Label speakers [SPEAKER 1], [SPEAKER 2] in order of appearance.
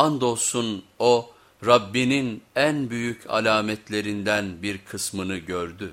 [SPEAKER 1] Andolsun o Rabbinin en büyük alametlerinden bir kısmını gördü.